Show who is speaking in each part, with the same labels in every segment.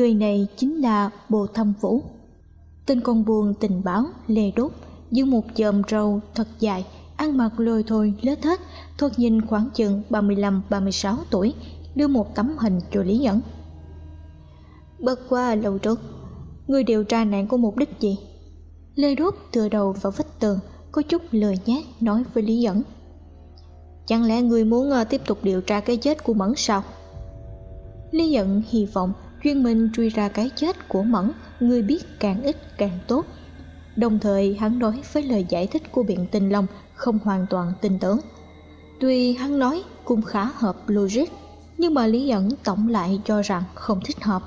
Speaker 1: Người này chính là Bồ Thâm Vũ. Tên con buồn tình báo lê đốt, giữ một chòm râu thật dài, ăn mặc lôi thôi lết hết, thoạt nhìn khoảng chừng 35-36 tuổi, đưa một tấm hình cho Lý Nhẫn. Bất qua lâu trước, người điều tra nạn có mục đích gì? Lê đốt tựa đầu vào vách tường, có chút lời nhát nói với Lý Nhẫn. Chẳng lẽ người muốn ờ, tiếp tục điều tra cái chết của Mẫn sao? Lý Nhẫn hy vọng chuyên minh truy ra cái chết của Mẫn, người biết càng ít càng tốt. Đồng thời hắn nói với lời giải thích của biện tinh long không hoàn toàn tin tưởng. Tuy hắn nói cũng khá hợp logic, nhưng mà lý ẩn tổng lại cho rằng không thích hợp,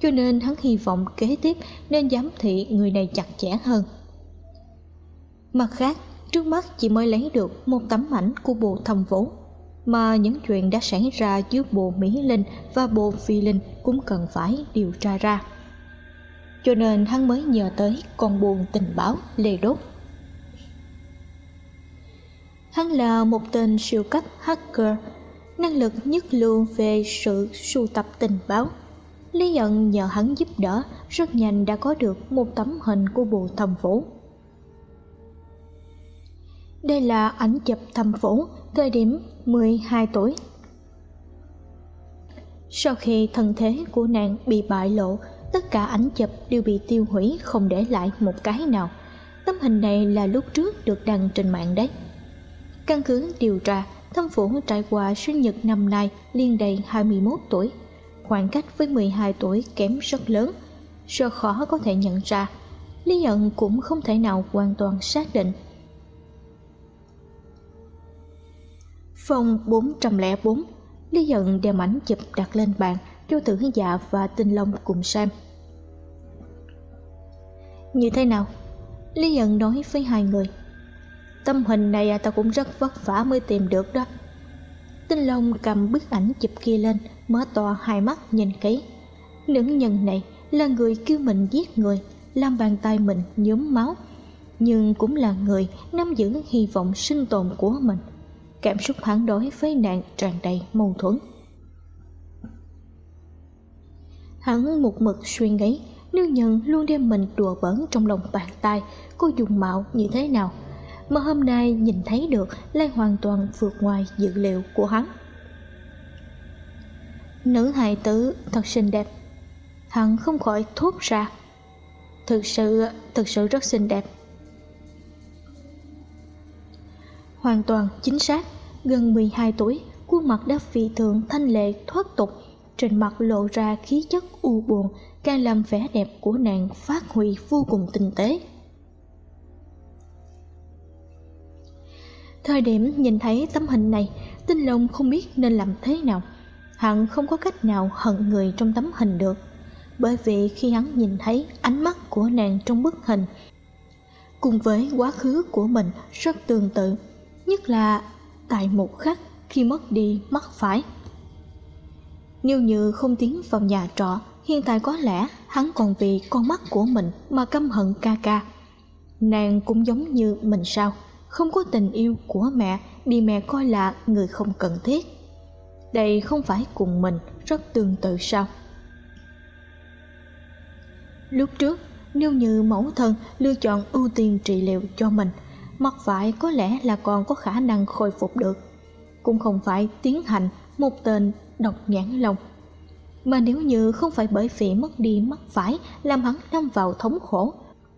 Speaker 1: cho nên hắn hy vọng kế tiếp nên giám thị người này chặt chẽ hơn. Mặt khác, trước mắt chỉ mới lấy được một tấm ảnh của bộ thầm vũ mà những chuyện đã xảy ra giữa bộ Mỹ Linh và bộ Phi Linh cũng cần phải điều tra ra. Cho nên hắn mới nhờ tới con buồn tình báo Lê Đốt. Hắn là một tên siêu cấp hacker, năng lực nhất lưu về sự sưu tập tình báo. Lý nhận nhờ hắn giúp đỡ, rất nhanh đã có được một tấm hình của bộ thầm phủ đây là ảnh chụp thầm vũ thời điểm 12 tuổi. Sau khi thân thế của nàng bị bại lộ, tất cả ảnh chụp đều bị tiêu hủy không để lại một cái nào. Tấm hình này là lúc trước được đăng trên mạng đấy. Căn cứ điều tra, thâm phủ trải qua sinh nhật năm nay liên đầy 21 tuổi. Khoảng cách với 12 tuổi kém rất lớn, rất khó có thể nhận ra. Lý nhận cũng không thể nào hoàn toàn xác định Phòng 404 Lý Dận đem ảnh chụp đặt lên bàn cho tử dạ và tinh long cùng xem Như thế nào? Lý Dận nói với hai người. Tâm hình này à, ta cũng rất vất vả mới tìm được đó. Tinh Long cầm bức ảnh chụp kia lên, Mở to hai mắt nhìn kỹ. Nữ nhân này là người kêu mình giết người, Làm bàn tay mình nhuốm máu, Nhưng cũng là người nắm giữ hy vọng sinh tồn của mình cảm xúc hắn đối với nàng tràn đầy mâu thuẫn. Hắn một mực suy nghĩ nữ nhân luôn đem mình đùa bỡn trong lòng bàn tay, cô dùng mạo như thế nào mà hôm nay nhìn thấy được lại hoàn toàn vượt ngoài dự liệu của hắn. Nữ hài tử thật xinh đẹp, hắn không khỏi thốt ra. Thực sự thực sự rất xinh đẹp. Hoàn toàn chính xác. Gần 12 tuổi, khuôn mặt đã vị thượng thanh lệ, thoát tục. Trên mặt lộ ra khí chất u buồn, càng làm vẻ đẹp của nàng phát huy vô cùng tinh tế. Thời điểm nhìn thấy tấm hình này, tinh long không biết nên làm thế nào. Hắn không có cách nào hận người trong tấm hình được. Bởi vì khi hắn nhìn thấy ánh mắt của nàng trong bức hình, cùng với quá khứ của mình rất tương tự nhất là tại một khắc khi mất đi mắt phải. Nếu như không tiến vào nhà trọ, hiện tại có lẽ hắn còn vì con mắt của mình mà căm hận ca ca. Nàng cũng giống như mình sao, không có tình yêu của mẹ bị mẹ coi là người không cần thiết. Đây không phải cùng mình rất tương tự sao? Lúc trước, nếu như mẫu thân lựa chọn ưu tiên trị liệu cho mình mắt phải có lẽ là còn có khả năng khôi phục được. Cũng không phải tiến hành một tên độc nhãn lòng mà nếu như không phải bởi vì mất đi mắt phải làm hắn lâm vào thống khổ,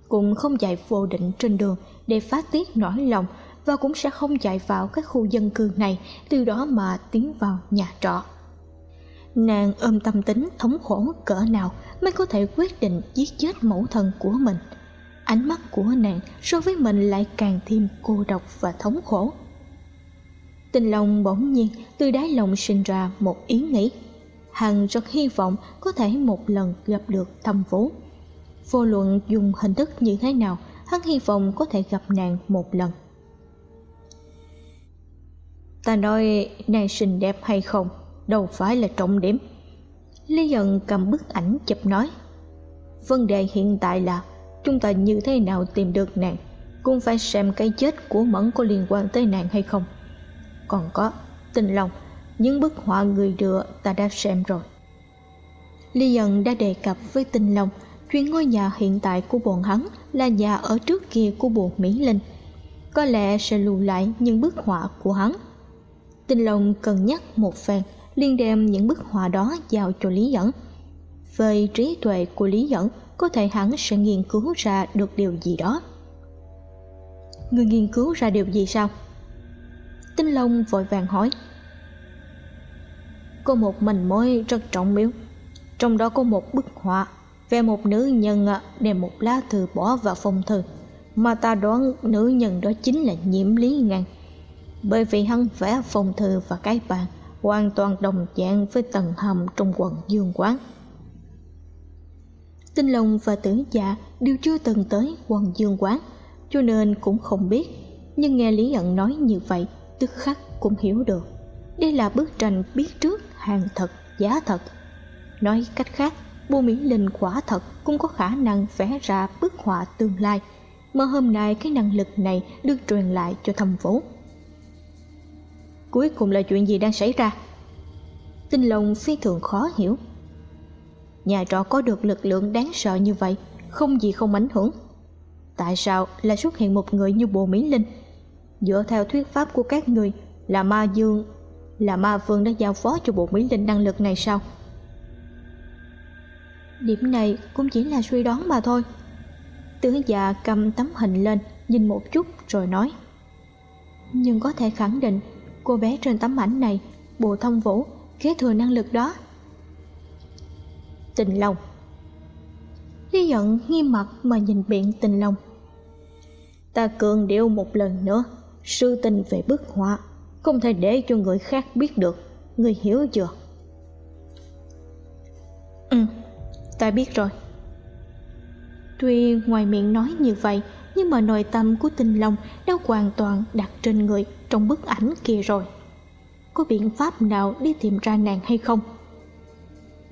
Speaker 1: cũng không chạy vô định trên đường để phát tiết nỗi lòng và cũng sẽ không chạy vào các khu dân cư này, từ đó mà tiến vào nhà trọ. Nàng ôm tâm tính thống khổ cỡ nào mới có thể quyết định giết chết mẫu thân của mình? Ánh mắt của nàng so với mình lại càng thêm cô độc và thống khổ. Tình lòng bỗng nhiên từ đáy lòng sinh ra một ý nghĩ. Hằng rất hy vọng có thể một lần gặp được thâm vũ. Vô luận dùng hình thức như thế nào, hắn hy vọng có thể gặp nàng một lần. Ta nói nàng xinh đẹp hay không, đâu phải là trọng điểm. Lý dần cầm bức ảnh chụp nói, vấn đề hiện tại là chúng ta như thế nào tìm được nàng? Cũng phải xem cái chết của mẫn có liên quan tới nàng hay không. Còn có, tình lòng, những bức họa người đưa ta đã xem rồi. Lý dần đã đề cập với tình lòng. Chuyện ngôi nhà hiện tại của bọn hắn là nhà ở trước kia của bọn mỹ linh. Có lẽ sẽ lưu lại những bức họa của hắn. Tình lòng cần nhắc một phen, liền đem những bức họa đó giao cho lý dẫn về trí tuệ của lý dẫn có thể hắn sẽ nghiên cứu ra được điều gì đó. Người nghiên cứu ra điều gì sao? Tinh long vội vàng hỏi. Có một manh mối rất trọng yếu trong đó có một bức họa về một nữ nhân à, đem một lá thư bỏ vào phong thư mà ta đoán nữ nhân đó chính là nhiễm lý ngàn bởi vì hắn vẽ phong thư và cái bàn hoàn toàn đồng dạng với tầng hầm trong quần dương quán tinh long và tử dạ đều chưa từng tới Hoàng dương quán, cho nên cũng không biết. Nhưng nghe lý ẩn nói như vậy, tức khắc cũng hiểu được. Đây là bức tranh biết trước hàng thật, giá thật. Nói cách khác bô mỹ linh quả thật cũng có khả năng vẽ ra bức họa tương lai, mà hôm nay cái năng lực này được truyền lại cho thâm vũ. Cuối cùng là chuyện gì đang xảy ra? Tinh long phi thường khó hiểu nhà trọ có được lực lượng đáng sợ như vậy, không gì không ảnh hưởng. Tại sao lại xuất hiện một người như bồ mỹ linh? Dựa theo thuyết pháp của các người, là ma dương, là ma vương đã giao phó cho bộ mỹ linh năng lực này sao? Điểm này cũng chỉ là suy đoán mà thôi. Tướng già cầm tấm hình lên, nhìn một chút rồi nói. Nhưng có thể khẳng định, cô bé trên tấm ảnh này, Bồ thông vũ, kế thừa năng lực đó tình lòng lý giận nghiêm mặt mà nhìn biện tình lòng ta cường điệu một lần nữa, sư tình về bức họa, không thể để cho người khác biết được, người hiểu chưa? Ừ ta biết rồi. Tuy ngoài miệng nói như vậy, nhưng mà nội tâm của tình lòng đã hoàn toàn đặt trên người trong bức ảnh kia rồi. Có biện pháp nào đi tìm ra nàng hay không?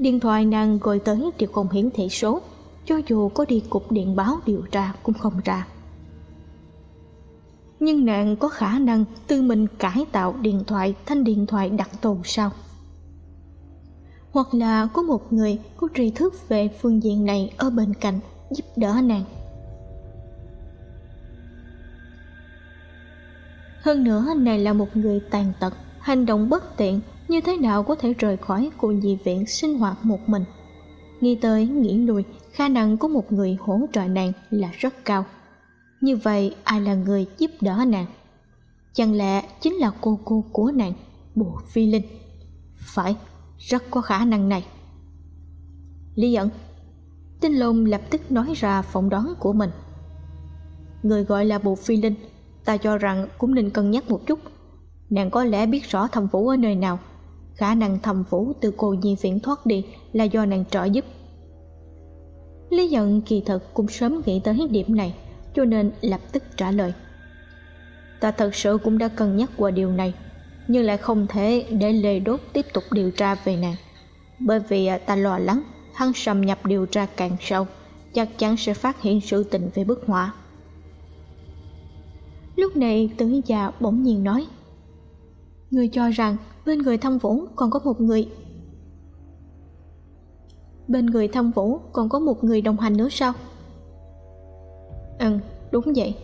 Speaker 1: Điện thoại nàng gọi tới đều không hiển thị số, cho dù có đi cục điện báo điều tra cũng không ra. Nhưng nàng có khả năng tự mình cải tạo điện thoại thành điện thoại đặt tồn sao? Hoặc là có một người có tri thức về phương diện này ở bên cạnh giúp đỡ nàng? Hơn nữa này là một người tàn tật, hành động bất tiện như thế nào có thể rời khỏi cô nhi viện sinh hoạt một mình? Nghĩ tới nghĩ lui, khả năng của một người hỗ trợ nàng là rất cao. Như vậy, ai là người giúp đỡ nàng? Chẳng lẽ chính là cô cô của nàng bộ phi linh? Phải, rất có khả năng này. Lý ẩn, tinh lôn lập tức nói ra phỏng đoán của mình. Người gọi là bộ phi linh, ta cho rằng cũng nên cân nhắc một chút. Nàng có lẽ biết rõ thầm vũ ở nơi nào khả năng thầm vũ từ cô nhi viện thoát đi là do nàng trợ giúp. Lý giận kỳ thực cũng sớm nghĩ tới điểm này, cho nên lập tức trả lời. Ta thật sự cũng đã cân nhắc qua điều này, nhưng lại không thể để lê đốt tiếp tục điều tra về nàng. Bởi vì à, ta lo lắng, hắn xâm nhập điều tra càng sâu, chắc chắn sẽ phát hiện sự tình về bức họa. Lúc này, tử già bỗng nhiên nói người cho rằng bên người thâm vũ còn có một người. Bên người thâm vũ còn có một người đồng hành nữa sao? Ừ đúng vậy.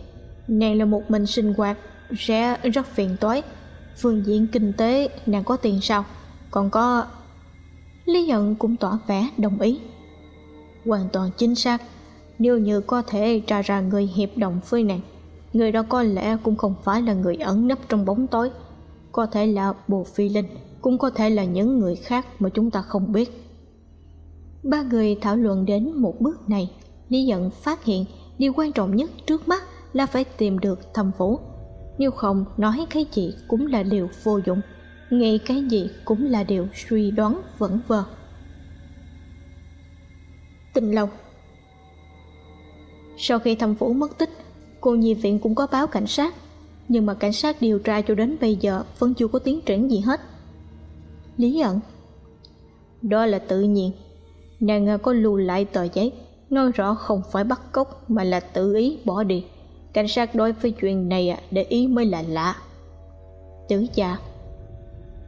Speaker 1: Nàng là một mình sinh hoạt sẽ rất phiền toái. Phương diện kinh tế, nàng có tiền sao? Còn có lý nhận cũng tỏ vẻ đồng ý. Hoàn toàn chính xác. Nếu như có thể tra ra người hiệp đồng với nàng, người đó có lẽ cũng không phải là người ẩn nấp trong bóng tối có thể là bồ phi linh,
Speaker 2: cũng có thể là những người khác mà chúng ta không biết.
Speaker 1: Ba người thảo luận đến một bước này, lý giận phát hiện điều quan trọng nhất trước mắt là phải tìm được thâm vũ. Nếu không, nói cái gì cũng là điều vô dụng, nghĩ cái gì cũng là điều suy đoán vẩn vơ tình lâu sau khi thâm vũ mất tích, cô nhi viện cũng có báo cảnh sát nhưng mà cảnh sát điều tra cho đến bây giờ vẫn chưa có tiến triển gì hết. Lý ẩn.
Speaker 2: Đó là tự nhiên. Nàng à, có lưu lại tờ giấy, nói rõ không phải bắt cóc mà là tự ý bỏ đi. Cảnh sát đối với chuyện này à, để ý mới là lạ.
Speaker 1: Tử dạ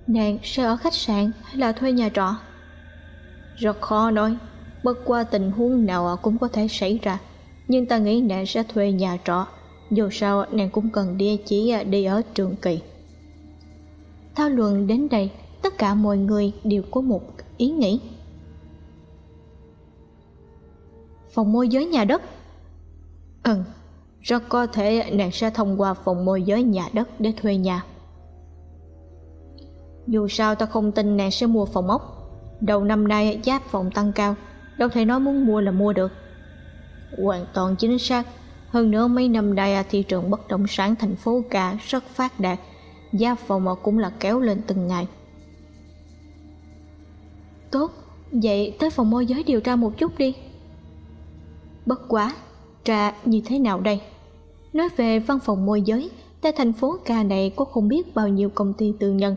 Speaker 1: nàng sẽ ở khách sạn hay là thuê nhà trọ?
Speaker 2: Rất khó nói. Bất qua tình huống nào à, cũng có thể xảy ra. Nhưng ta nghĩ nàng sẽ thuê nhà trọ dù sao, nàng cũng cần địa chỉ à, đi ở trường kỳ.
Speaker 1: Thao luận đến đây, tất cả mọi người đều có một ý nghĩ. Phòng môi giới nhà đất.
Speaker 2: Ừ rất có thể nàng sẽ thông qua phòng môi giới nhà đất để thuê nhà. Dù sao, ta không tin nàng sẽ mua phòng ốc. Đầu năm nay, giá phòng tăng cao. Đâu thể nói muốn mua là mua được. Hoàn toàn chính xác hơn nữa, mấy năm nay, thị trường bất động sản thành phố cả rất phát đạt. Giá phòng cũng là kéo lên từng ngày.
Speaker 1: Tốt, vậy tới phòng môi giới điều tra một chút đi. Bất quá, tra như thế nào đây? Nói về văn phòng môi giới, tại thành phố ca này có không biết bao nhiêu công ty tư nhân.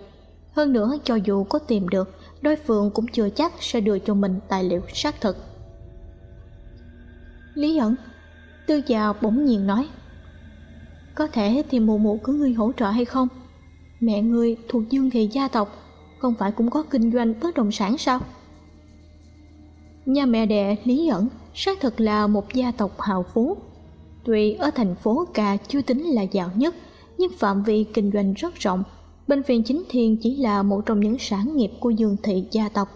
Speaker 1: Hơn nữa, cho dù có tìm được, đối phương cũng chưa chắc sẽ đưa cho mình tài liệu xác thực. Lý ẩn tư già bỗng nhiên nói, có thể thì mụ mụ của ngươi hỗ trợ hay không? Mẹ ngươi thuộc dương thị gia tộc, không phải cũng có kinh doanh bất động sản sao? Nhà mẹ đẻ lý ẩn xác thực là một gia tộc hào phú. Tuy ở thành phố cà chưa tính là giàu nhất, nhưng phạm vi kinh doanh rất rộng. Bệnh viện chính thiên chỉ là một trong những sản nghiệp của dương thị gia tộc.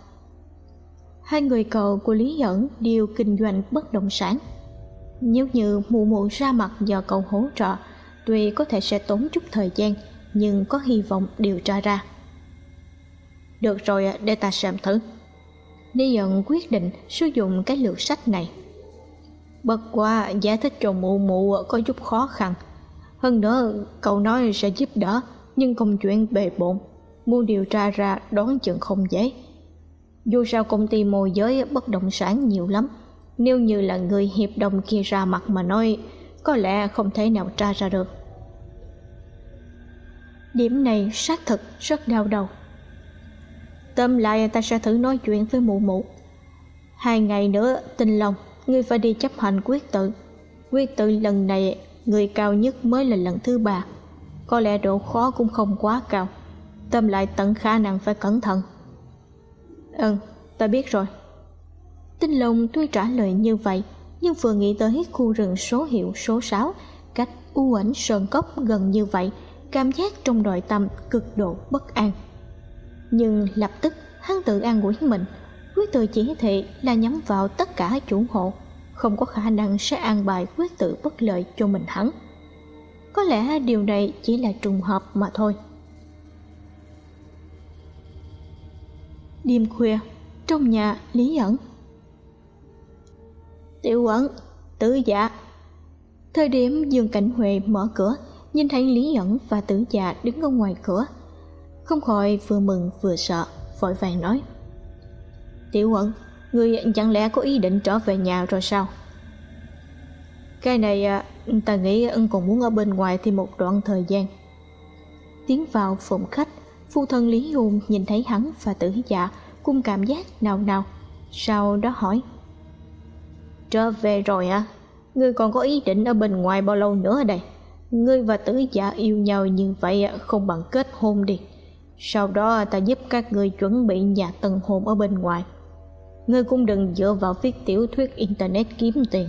Speaker 1: Hai người cậu của lý ẩn đều kinh doanh bất động sản nếu như mụ mụ ra mặt nhờ cậu hỗ trợ, tuy có thể sẽ tốn chút thời gian, nhưng có hy vọng điều tra ra.
Speaker 2: Được rồi, để ta xem thử.
Speaker 1: Lý giận quyết định sử dụng cái lược sách này.
Speaker 2: Bất quá, giải thích cho mụ mụ có chút khó khăn. Hơn nữa, cậu nói sẽ giúp đỡ, Nhưng công chuyện bề bộn. Muốn điều tra ra, đoán chừng không dễ. Dù sao công ty môi giới bất động sản nhiều lắm nếu như là người hiệp đồng kia ra mặt mà nói Có lẽ không thể nào tra ra được.
Speaker 1: Điểm này xác thực rất đau đầu.
Speaker 2: Tóm lại ta sẽ thử nói chuyện với mụ mụ. Hai ngày nữa tinh lòng Ngươi phải đi chấp hành quyết tự. Quyết tự lần này Người cao nhất mới là lần thứ ba. Có lẽ độ khó cũng không quá cao. Tâm lại tận khả năng phải cẩn thận. Ừ, ta biết rồi.
Speaker 1: Tinh Long tuy trả lời như vậy, Nhưng vừa nghĩ tới khu rừng số hiệu số 6 Cách u ảnh sơn cốc gần như vậy, Cảm giác trong nội tâm cực độ bất an. Nhưng lập tức, hắn tự an ủi mình, quyết tự chỉ thị là nhắm vào tất cả chủ hộ, không có khả năng sẽ an bài quyết tự bất lợi cho mình hắn. Có lẽ điều này chỉ là trùng hợp mà thôi. Đêm khuya, trong nhà lý ẩn
Speaker 2: tiểu quẩn, tử dạ
Speaker 1: thời điểm dương cảnh huệ mở cửa nhìn thấy lý Nhẫn và tử dạ đứng ở ngoài cửa. Không khỏi vừa mừng vừa sợ vội vàng nói. Tiểu quẩn, người chẳng lẽ có ý định trở về nhà rồi sao?
Speaker 2: Cái này à, ta nghĩ ân còn muốn ở bên ngoài thêm một đoạn thời gian.
Speaker 1: Tiến vào phòng khách phu thân lý hùng nhìn thấy hắn và tử dạ cùng cảm giác nào nào sau đó hỏi
Speaker 2: trở về rồi à? Ngươi còn có ý định ở bên ngoài bao lâu nữa đây? Ngươi và tử giả yêu nhau như vậy à, không bằng kết hôn đi. Sau đó ta giúp các người chuẩn bị nhà tân hôn ở bên ngoài. Ngươi cũng đừng dựa vào viết tiểu thuyết internet kiếm tiền.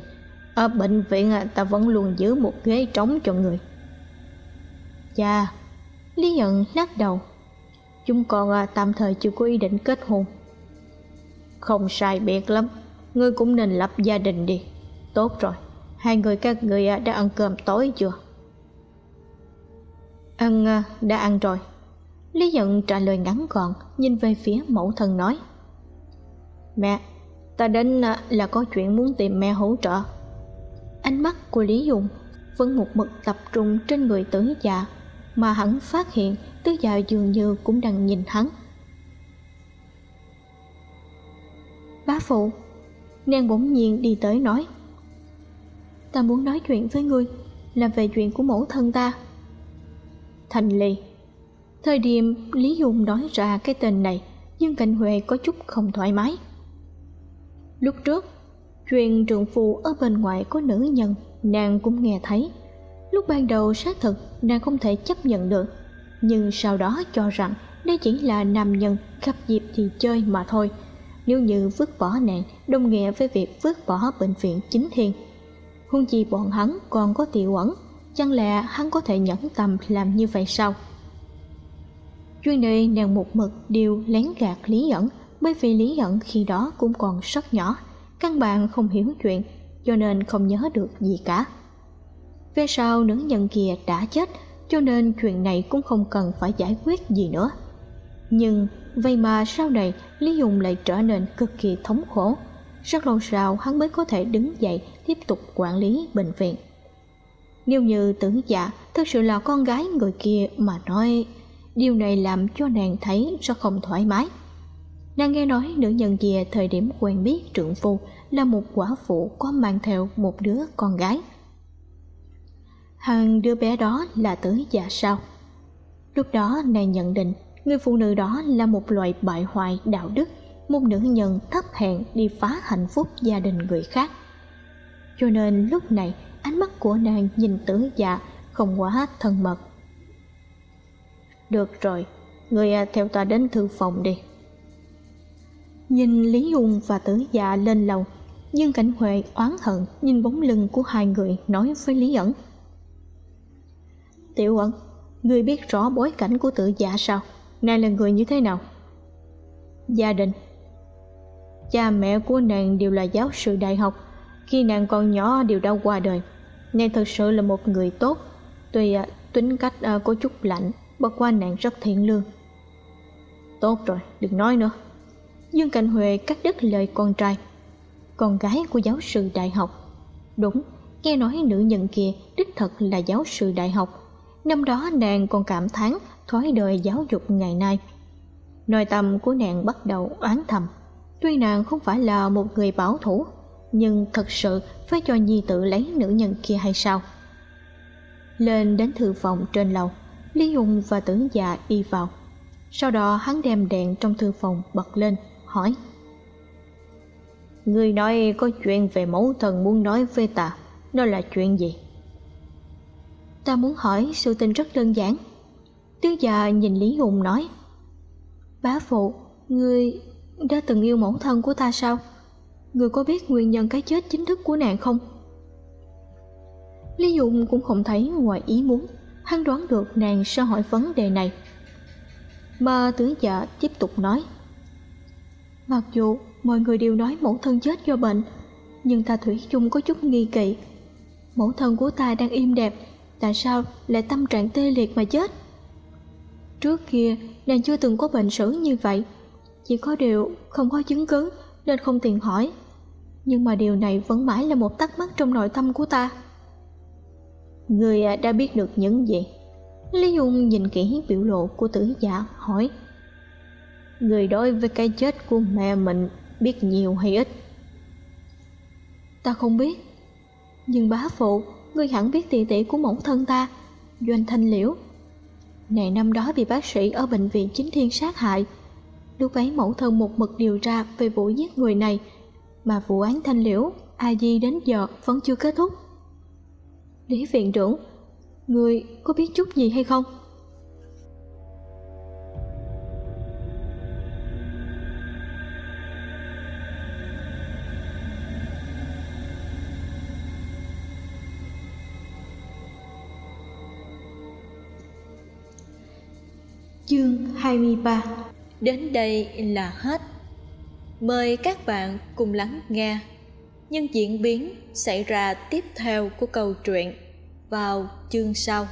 Speaker 2: Ở bệnh viện à, ta vẫn luôn giữ một ghế trống cho người
Speaker 1: Chà, Lý nhận lắc đầu.
Speaker 2: Chúng còn à, tạm thời chưa có ý định kết hôn. Không sai biệt lắm. Ngươi cũng nên lập gia đình đi. Tốt rồi. Hai người các người à, đã ăn cơm tối chưa?
Speaker 1: Ăn à, đã ăn rồi. Lý giận trả lời ngắn gọn, Nhìn về phía mẫu thân nói. Mẹ, Ta đến à, là có chuyện muốn tìm mẹ hỗ trợ. Ánh mắt của Lý Dùng Vẫn một mực tập trung trên người tử già, Mà hắn phát hiện Tứ dạ dường như cũng đang nhìn hắn. Bá phụ Nàng bỗng nhiên đi tới nói, Ta muốn nói chuyện với ngươi, Là về chuyện của mẫu thân ta. Thành lì Thời điểm Lý Dung nói ra cái tên này, Dương Cảnh Huệ có chút không thoải mái. Lúc trước, Chuyện trượng phu ở bên ngoài có nữ nhân, Nàng cũng nghe thấy. Lúc ban đầu xác thực nàng không thể chấp nhận được, Nhưng sau đó cho rằng Đây chỉ là nam nhân gặp dịp thì chơi mà thôi. Nếu như vứt bỏ nàng, Đồng nghĩa với việc vứt bỏ bệnh viện chính thiên Huân chi bọn hắn còn có tiểu ẩn, Chẳng lẽ hắn có thể nhẫn tâm làm như vậy sao? Chuyện này nàng một mực đều lén gạt Lý ẩn, Bởi vì Lý ẩn khi đó cũng còn rất nhỏ, Căn bản không hiểu chuyện, Cho nên không nhớ được gì cả. Về sau nữ nhân kia đã chết, Cho nên chuyện này cũng không cần phải giải quyết gì nữa. Nhưng vậy mà sau này, Lý Dùng lại trở nên cực kỳ thống khổ Rất lâu sau, hắn mới có thể đứng dậy, Tiếp tục quản lý bệnh viện Nếu như tưởng dạ thực sự là con gái người kia mà nói, Điều này làm cho nàng thấy rất không thoải mái Nàng nghe nói nữ nhân kia thời điểm quen biết trượng phu là một quả phụ có mang theo một đứa con gái. Hằng đứa bé đó là tử già sao? Lúc đó nàng nhận định người phụ nữ đó là một loại bại hoại đạo đức, một nữ nhân thấp hèn đi phá hạnh phúc gia đình người khác. Cho nên lúc này ánh mắt của nàng nhìn tử Dạ không quá thân mật. Được rồi, người à, theo ta đến thư phòng đi. Nhìn Lý Hùng và tử dạ lên lầu Dương Cảnh Huệ oán hận nhìn bóng lưng của hai người nói với Lý ẩn Tiểu ẩn, người biết rõ bối cảnh của tử dạ sao? Nàng là người như thế nào? Gia đình. Cha mẹ của nàng đều là giáo sư đại học. Khi nàng còn nhỏ đều đã qua đời. Nàng thật sự là một người tốt. Tuy à, tính cách à, có chút lạnh Bất qua nàng rất thiện lương. Tốt rồi, đừng nói nữa. Dương Cảnh Huệ cắt đứt lời con trai. Con gái của giáo sư đại học. Đúng, nghe nói nữ nhân kia đích thật là giáo sư đại học. Năm đó nàng còn cảm thán thói đời giáo dục ngày nay. Nội tâm của nàng bắt đầu oán thầm. Tuy nàng không phải là một người bảo thủ, Nhưng thật sự phải cho nhi tự lấy nữ nhân kia hay sao? Lên đến thư phòng trên lầu, Lý Hùng và tử già đi vào. Sau đó hắn đem đèn trong thư phòng bật lên, hỏi. Người nói có chuyện về mẫu thần muốn nói với ta, đó là chuyện gì? Ta muốn hỏi sự tình rất đơn giản. Tứ già nhìn Lý Hùng nói Bá phụ, ngươi đã từng yêu mẫu thân của ta sao? Ngươi có biết nguyên nhân cái chết chính thức của nàng không? Lý Hùng cũng không thấy ngoài ý muốn Hắn đoán được nàng sẽ hỏi vấn đề này Mà tướng giả tiếp tục nói Mặc dù mọi người đều nói mẫu thân chết do bệnh Nhưng ta Thủy chung có chút nghi kỵ Mẫu thân của ta đang im đẹp Tại sao lại tâm trạng tê liệt mà chết Trước kia nàng chưa từng có bệnh sử như vậy. Chỉ có điều không có chứng cứ Nên không tiện hỏi. Nhưng mà điều này vẫn mãi là một thắc mắc trong nội tâm của ta. Người à, đã biết được những gì? Lý Dung nhìn kỹ biểu lộ của tử giả, hỏi. Người đối với cái chết của mẹ mình biết nhiều hay ít? Ta không biết. Nhưng bá phụ, Ngươi hẳn biết tỷ tỷ của mẫu thân ta, Doanh Thanh Liễu. Này năm đó bị bác sĩ ở bệnh viện chính thiên sát hại Lúc ấy mẫu thân một mực điều tra về vụ giết người này, Mà vụ án Thanh Liễu, A Di đến giờ vẫn chưa kết thúc Lý viện trưởng, Người có biết chút gì hay không? Chương 23
Speaker 3: Đến đây là hết. Mời các bạn cùng lắng nghe những diễn biến xảy ra tiếp theo của câu chuyện vào chương sau